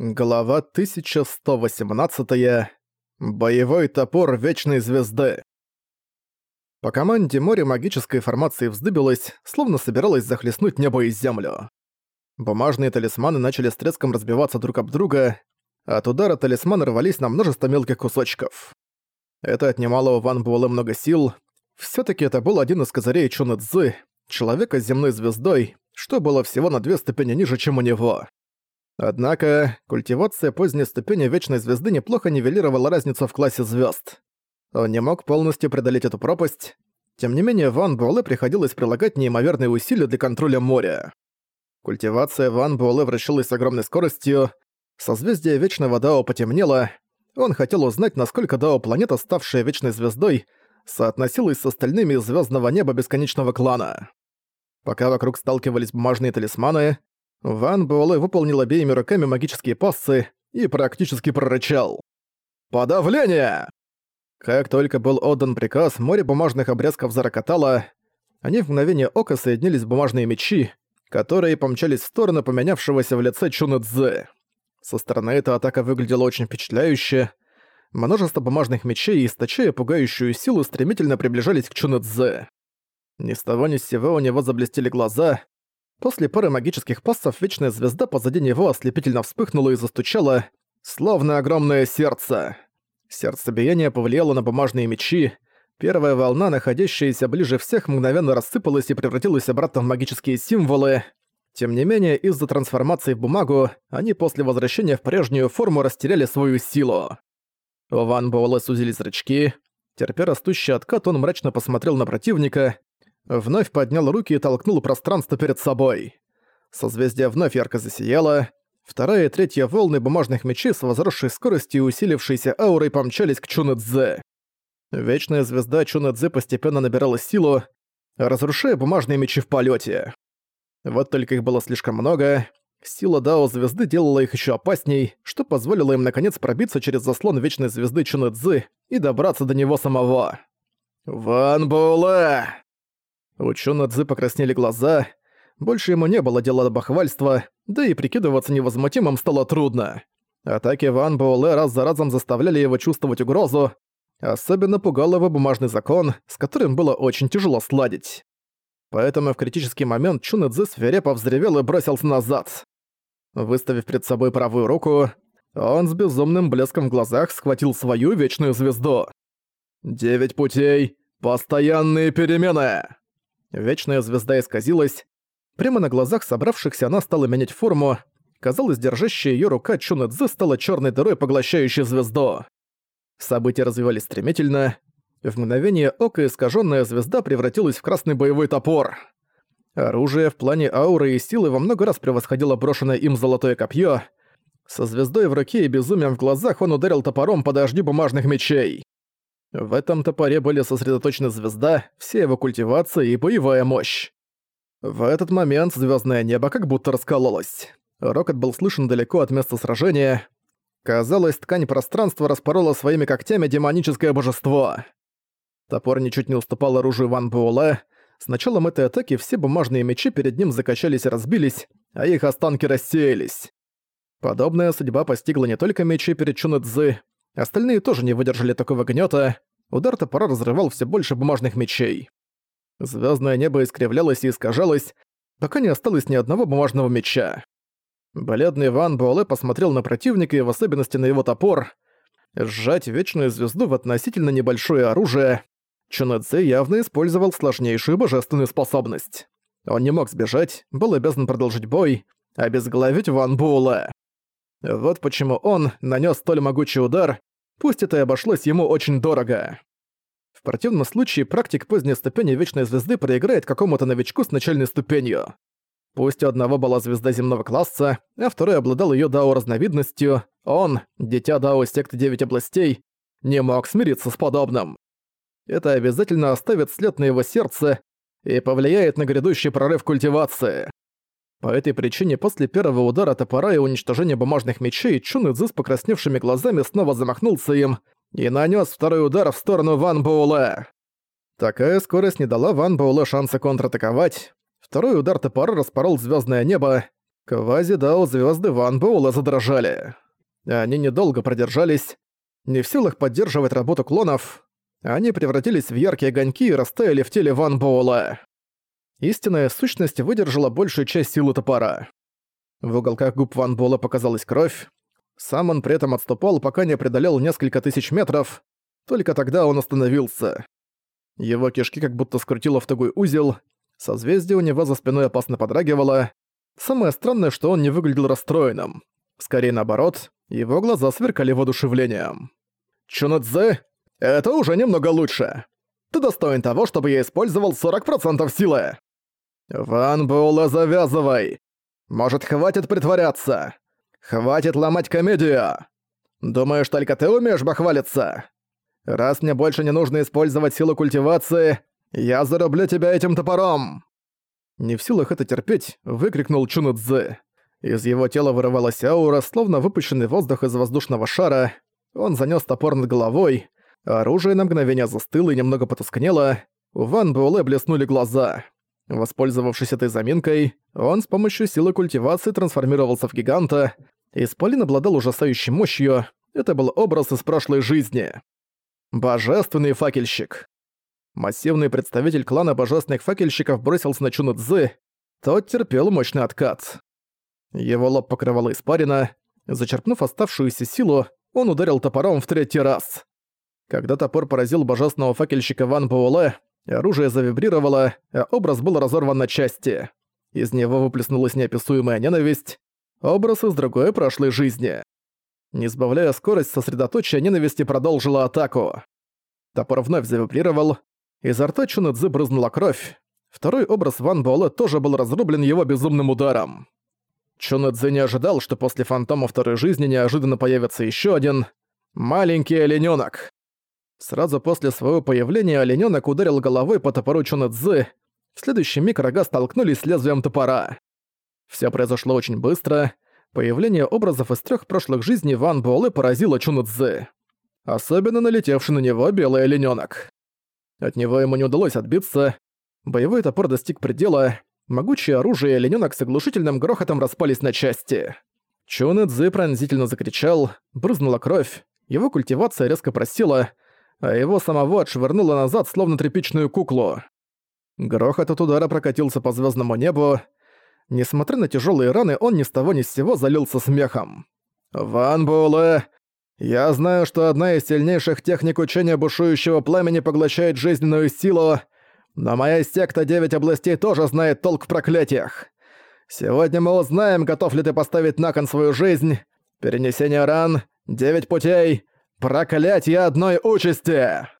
Глава 1118. Боевой топор Вечной Звезды. По команде море магической формации вздыбилось, словно собиралось захлестнуть небо и землю. Бумажные талисманы начали с треском разбиваться друг об друга, от удара талисманы рвались на множество мелких кусочков. Это отнимало у Ван Буэлэ много сил. все таки это был один из козырей Чуны Цзы, человека с земной звездой, что было всего на две ступени ниже, чем у него. Однако, культивация поздней ступени Вечной Звезды неплохо нивелировала разницу в классе звезд. Он не мог полностью преодолеть эту пропасть. Тем не менее, Ван Буэлэ приходилось прилагать неимоверные усилия для контроля моря. Культивация Ван Буэлэ вращалась с огромной скоростью, созвездие Вечного Дао потемнело, он хотел узнать, насколько Дао планета, ставшая Вечной Звездой, соотносилась с остальными из звездного неба бесконечного клана. Пока вокруг сталкивались бумажные талисманы, Ван Буэлэ выполнил обеими руками магические пассы и практически прорычал. «Подавление!» Как только был отдан приказ, море бумажных обрезков зарокотало, они в мгновение ока соединились в бумажные мечи, которые помчались в сторону поменявшегося в лице Чуны Цзы. Со стороны эта атака выглядела очень впечатляюще. Множество бумажных мечей, источая пугающую силу, стремительно приближались к Чуны Цзы. Ни с того ни с сего у него заблестели глаза, После пары магических пассов Вечная Звезда позади него ослепительно вспыхнула и застучала, словно огромное сердце. Сердцебиение повлияло на бумажные мечи. Первая волна, находящаяся ближе всех, мгновенно рассыпалась и превратилась обратно в магические символы. Тем не менее, из-за трансформации в бумагу, они после возвращения в прежнюю форму растеряли свою силу. У Ван Буэлэ сузили зрачки. Терпя растущий откат, он мрачно посмотрел на противника, вновь поднял руки и толкнул пространство перед собой. Созвездие вновь ярко засияло. Вторая и третья волны бумажных мечей с возросшей скоростью и усилившейся аурой помчались к Чунэцзэ. Вечная звезда Чунэцзэ постепенно набирала силу, разрушая бумажные мечи в полете. Вот только их было слишком много. Сила Дао звезды делала их еще опасней, что позволило им наконец пробиться через заслон Вечной звезды Чунэцзы и добраться до него самого. «Ван Буэлэ!» У Чонадзы покраснели глаза, больше ему не было дела до бахвальства, да и прикидываться невозмутимым стало трудно. Атаки Ван Буэлэ раз за разом заставляли его чувствовать угрозу, особенно пугал его бумажный закон, с которым было очень тяжело сладить. Поэтому в критический момент Чунэцзы свирепо взревел и бросился назад. Выставив перед собой правую руку, он с безумным блеском в глазах схватил свою вечную звезду. «Девять путей. Постоянные перемены!» Вечная звезда исказилась. Прямо на глазах собравшихся она стала менять форму. Казалось, держащая её рука Чуна Цзы стала чёрной дырой, поглощающей звезду. События развивались стремительно. В мгновение ока искажённая звезда превратилась в красный боевой топор. Оружие в плане ауры и силы во много раз превосходило брошенное им золотое копье. Со звездой в руке и безумием в глазах он ударил топором по дождю бумажных мечей. В этом топоре были сосредоточены звезда, вся его культивация и боевая мощь. В этот момент звездное небо как будто раскололось. Рокот был слышен далеко от места сражения. Казалось, ткань пространства распорола своими когтями демоническое божество. Топор ничуть не уступал оружию Ван Буэлэ. С началом этой атаки все бумажные мечи перед ним закачались и разбились, а их останки рассеялись. Подобная судьба постигла не только мечи перед Чунэцзы, Остальные тоже не выдержали такого гнета. Удар топора разрывал все больше бумажных мечей. Звездное небо искривлялось и искажалось, пока не осталось ни одного бумажного меча. Бледный Ван Буэлэ посмотрел на противника и в особенности на его топор. Сжать Вечную Звезду в относительно небольшое оружие. Чунэцзэ явно использовал сложнейшую божественную способность. Он не мог сбежать, был обязан продолжить бой, обезглавить Ван Буэлэ. Вот почему он нанес столь могучий удар, пусть это и обошлось ему очень дорого. В противном случае практик поздней ступени Вечной Звезды проиграет какому-то новичку с начальной ступенью. Пусть у одного была звезда земного класса, а второй обладал ее дао разновидностью, он, дитя дао секты Девять областей, не мог смириться с подобным. Это обязательно оставит след на его сердце и повлияет на грядущий прорыв культивации. По этой причине после первого удара топора и уничтожения бумажных мечей Чун Идзы с покрасневшими глазами снова замахнулся им и нанес второй удар в сторону Ван Буэлэ. Такая скорость не дала Ван Буэлэ шанса контратаковать. Второй удар топора распорол звездное небо. Квази-дао звезды Ван Боула задрожали. Они недолго продержались. Не в силах поддерживать работу клонов, они превратились в яркие огоньки и растаяли в теле Ван Боула. Истинная сущность выдержала большую часть силы топора. В уголках губ Ван Боула показалась кровь. Сам он при этом отступал, пока не преодолел несколько тысяч метров. Только тогда он остановился. Его кишки как будто скрутило в тугой узел, созвездие у него за спиной опасно подрагивало. Самое странное, что он не выглядел расстроенным. Скорее наоборот, его глаза сверкали воодушевлением. «Чунэцзэ, это уже немного лучше. Ты достоин того, чтобы я использовал 40% силы!» «Ван Буэлэ, завязывай! Может, хватит притворяться? Хватит ломать комедию! Думаешь, только ты умеешь бахвалиться? Раз мне больше не нужно использовать силу культивации, я зарублю тебя этим топором!» Не в силах это терпеть, выкрикнул Чунэцзэ. Из его тела вырывалась аура, словно выпущенный воздух из воздушного шара. Он занёс топор над головой. Оружие на мгновение застыло и немного потускнело. У Ван Буэлэ блеснули глаза. Воспользовавшись этой заминкой, он с помощью силы культивации трансформировался в гиганта. Исполин обладал ужасающей мощью. Это был образ из прошлой жизни. Божественный факельщик. Массивный представитель клана божественных факельщиков бросился на Чуна Цзы. Тот терпел мощный откат. Его лоб покрывало испарина. Зачерпнув оставшуюся силу, он ударил топором в третий раз. Когда топор поразил божественного факельщика Ван Буэлэ, оружие завибрировало, а образ был разорван на части. Из него выплеснулась неописуемая ненависть, образ из другой прошлой жизни. Не сбавляя скорость, сосредоточие ненависти продолжила атаку. Топор вновь завибрировал, изо рта Чунэцзы брызнула кровь. Второй образ Ван Буэлэ тоже был разрублен его безумным ударом. Чунэцзы не ожидал, что после фантома второй жизни неожиданно появится еще один маленький оленёнок. Сразу после своего появления оленёнок ударил головой по топору Чунэцзы. В следующий миг рога столкнулись с лезвием топора. Все произошло очень быстро. Появление образов из трех прошлых жизней Ван Буэлэ поразило Чунэцзы. Особенно налетевший на него белый оленёнок. От него ему не удалось отбиться. Боевой топор достиг предела, Могучее оружие и оленёнок с оглушительным грохотом распались на части. Чуны Цзы пронзительно закричал, брызнула кровь, его культивация резко просела, а его самого отшвырнуло назад, словно тряпичную куклу. Грохот от удара прокатился по звездному небу. Несмотря на тяжелые раны, он ни с того ни с сего залился смехом. «Ван Буэлэ, я знаю, что одна из сильнейших техник учения бушующего пламени поглощает жизненную силу, но моя секта Девять областей тоже знает толк в проклятиях. Сегодня мы узнаем, готов ли ты поставить на кон свою жизнь. Перенесение ран, девять путей, проклятие одной участи!»